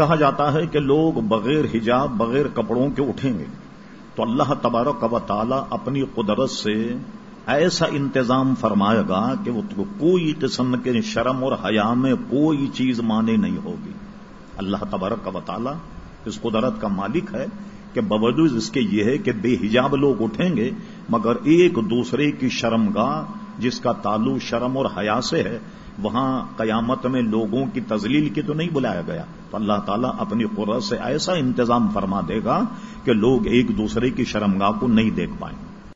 کہا جاتا ہے کہ لوگ بغیر حجاب، بغیر کپڑوں کے اٹھیں گے۔ تو اللہ تبارک و تعالی اپنی قدرت سے ایسا انتظام فرمائے گا کہ وہ کوئی قسم کے شرم اور حیا میں کوئی چیز مانے نہیں ہوگی۔ اللہ تبارک و تعالی اس قدرت کا مالک ہے کہ باوجود اس کے یہ ہے کہ بے حجاب لوگ اٹھیں گے، مگر ایک دوسرے کی شرم گاہ جس کا تعلق شرم اور حیا سے ہے، وہاں قیامت میں لوگوں کی تزلیل کی تو نہیں بلایا گیا۔ تو اللہ تعالیٰ اپنی قرت سے ایسا انتظام فرما دے گا کہ لوگ ایک دوسرے کی شرمگاہ کو نہیں دیکھ پائیں۔